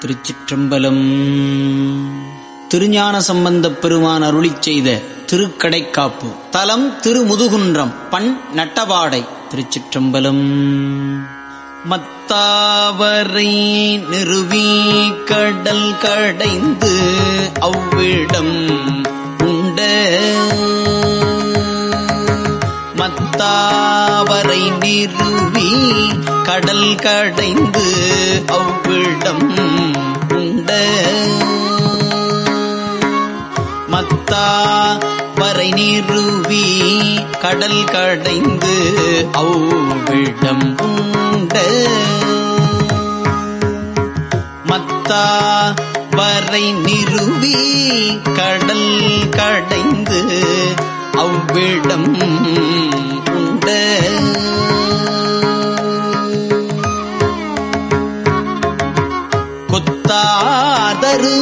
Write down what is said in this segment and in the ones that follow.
திருச்சிற்றம்பலம். திருஞான சம்பந்தப் பெருமான் அருளி செய்த திருக்கடைக்காப்பு. தலம் திருமுதுகுன்றம் பண் நட்டபாடை திருச்சிற்றம்பலம். மத்தாவரை நிறுவி கடல் கடைந்து அவ்விடம் தாவரை நிறுவி கடல் கடைந்து அவ்விடம் உண்ட மத்தா வரை நிறுவி கடல் கடைந்து அவ்விடம் உண்ட மத்தா வரை நிறுவி கடல் கடைந்து அவ்விடம் உண்ட கொத்தாதரு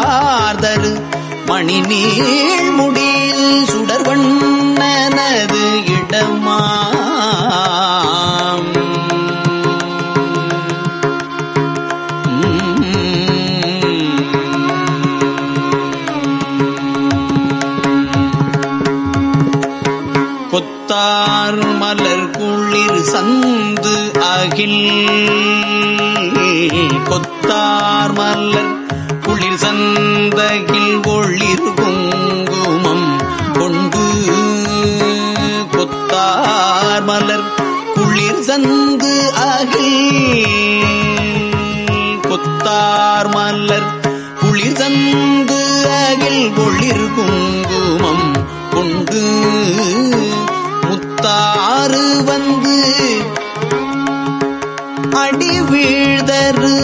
கொத்தாதரு மணி நீள் முடியில் சுடர்வண்ணனது இடமா கொத்தார் மலர் குளிர் சந்து அகில். கொத்தார் மலர் குளிர் சந்தகில் ஒளிர் குங்குமம் கொண்டு கொத்தார் மலர் குளிர் சந்து அகில். கொத்தார் மலர் குளிர் சந்து அகில் ஒளிர் குங்குமம் கொண்டு முத்தாறு வந்து அடி வீழ்தரு.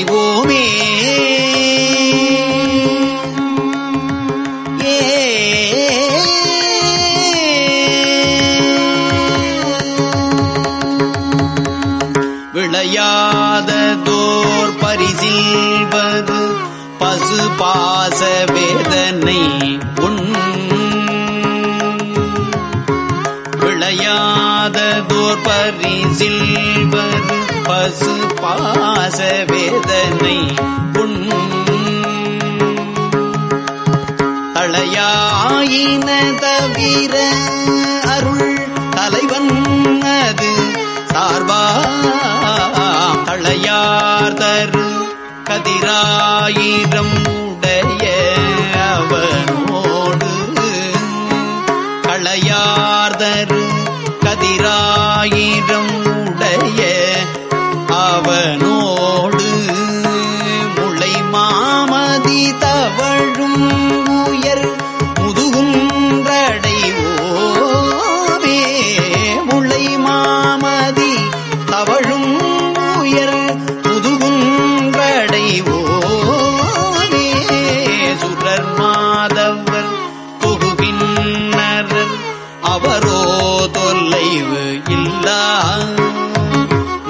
அடைவோமே விளையாததோர் பரிசில்வது பசு பாச வேதனை உன் விளையாததோர் பரிசில்வது பசு பா பாசவேதனை புண் அளையாயின தவிர அருள் தலைவன் அது. சார்பா அளையார்தரு கதிராயிரம்.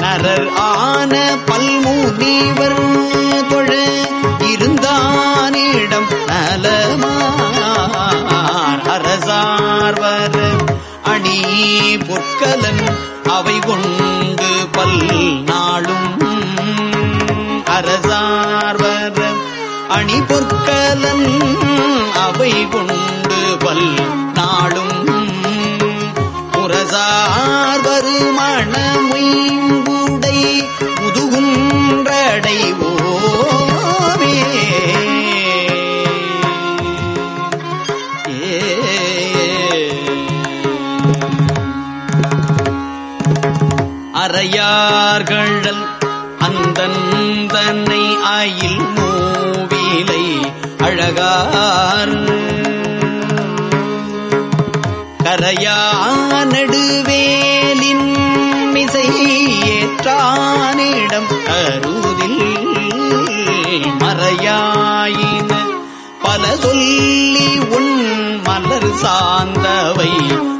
நரர் ஆன பல்முனிவர் தொழ இருந்தானிடம் நலமார் அரசார்வர் அணி பொற்கலன் அவை கொண்டு பல் நாளும் அரசார்வர் அணி பொற்கலன் அவை கொண்டு பல் நாளும் புறசார் மணமுடை மொயங்குடை முதுகுன்றடைவோமே அறையார்களல் நடுவேலின் மிசை ஏற்றானிடம் அருதில் மறையாயின. பல சொல்லி உன் மலர் சார்ந்தவை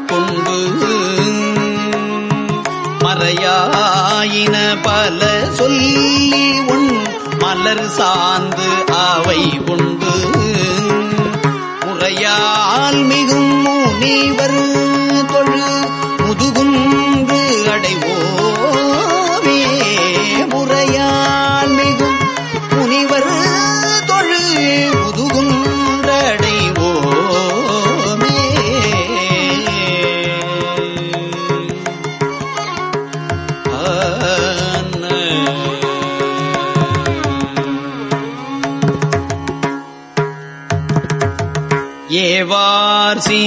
கொண்டு மறையாயின. பல சொல்லி உன் மலர் சார்ந்து அவை உண்டு. முறையால் மிகும் முனிவர்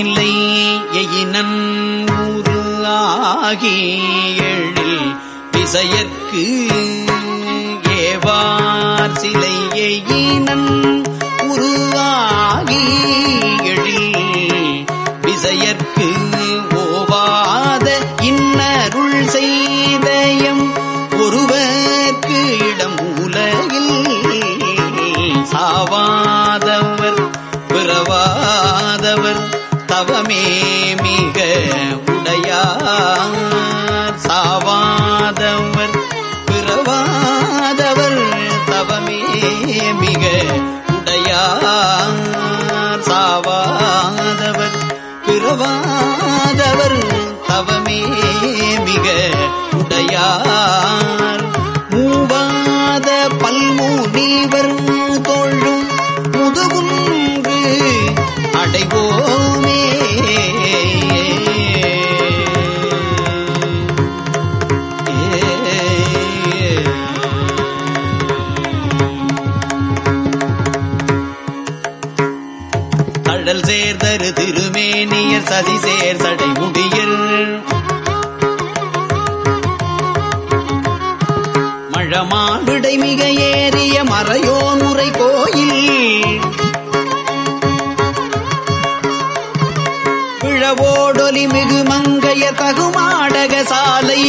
நிலை சிலை எயினன் ஊரு ஆகி எழில் விசையற்கு ஏவார் சிலை எயினன் உருவாகி எழில் விசையற்கு ஓவாத இன்னருள் செய்தயம் ஒருவர்க்கு இடம் உலகில் சாவாதவர் பிறவாதவர். தவமே மிக உடையார். சாவாதவர் பிறவாதவர் தவமே மிக உடையார். சாவாதவர் பிறவாதவர் தவமே மிக உடையார். மூவாத பல்மூனிவர் தோழும் முதுகுன்று அடைவோமே மிகு மங்கைய தகுமாடக சாலை.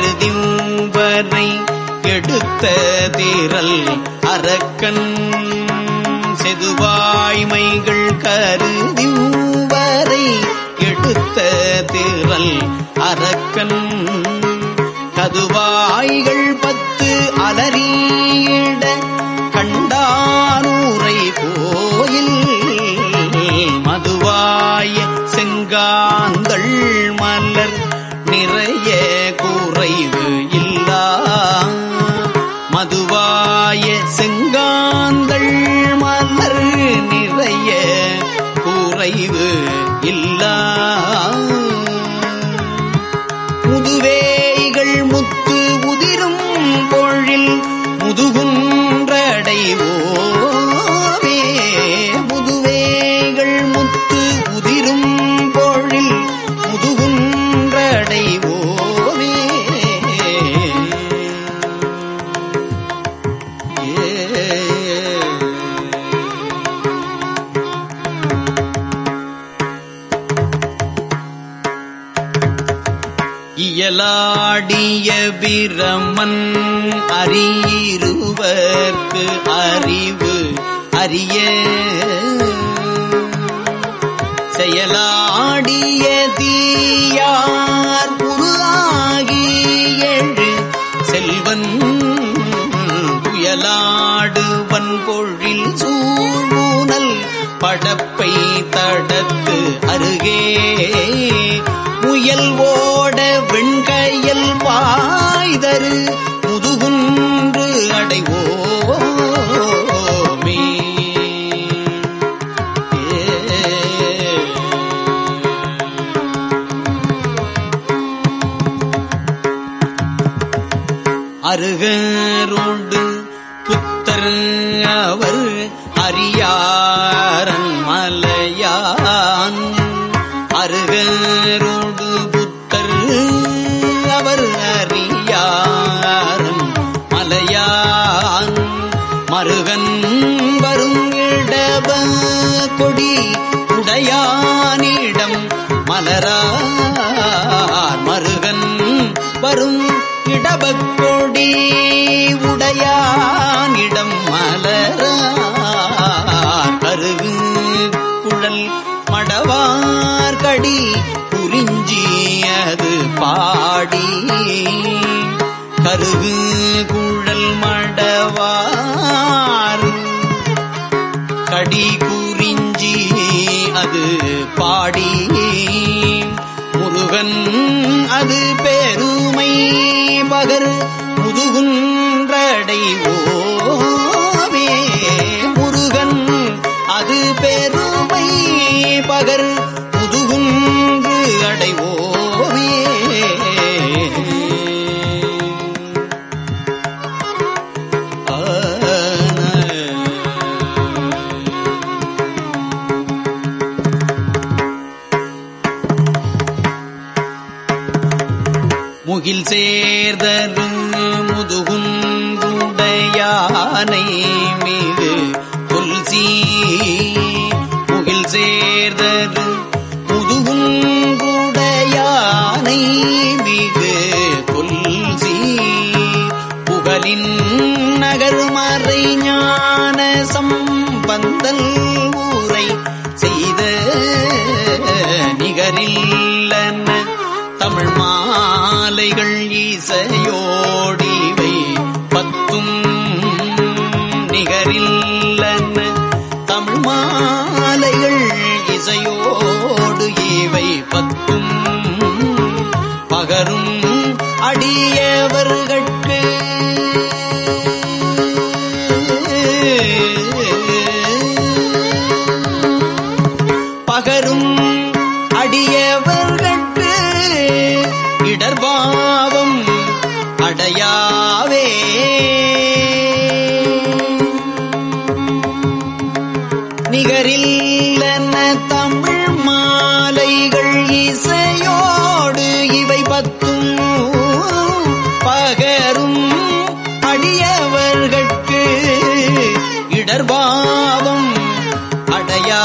கருதிவரை எடுத்த தீரல் அரக்கன். செதுவாய்மைகள் கருதிம்பரை எடுத்த தீரல் அரக்கன். கதுவாய்கள் பத்து அலறியிட கண்டானூரை கோயில். மதுவாய செங்காந்தள் மலர் நிறைய இயலாடிய பிரமன் அறியிருவர்க்கு அறிவு அறிய. செயலாடிய தீயார் உருவாகி எழு செல்வன் புயலாடுவன் பொழில் சூழ்நூனல் படப்பை தடத்து அருகே. முயல்வோ அருகரோடு புத்தர் அவர் அறியாரன் மலையான். அருகரோடு புத்தர் அவர் அறியாரன் மலையான். மருகன் வரும் இடப கொடி உடையானிடம் மலரார். மருகன் வரும் இடபக்கொடி உடையானிடம் மலரார் கருகு குழல் மடவார்கடி குறிஞ்சியது பாடி. கருகு குழல் மடவார் கடி குறிஞ்சி அது பாடி. முருகன் அது பெருமை மகர் முதுகுன் முகில் சேர்தரு முதுகுண்டுடையானை மீது கொல்சி முகில் சேர்தரு முதுகுண்டுடையானை மீது கொல்சி புகழின் நகர்மறை ஞான சம்பந்தல் பகரும் அடியவர்கட்கு. இடர்பாவம் அடையா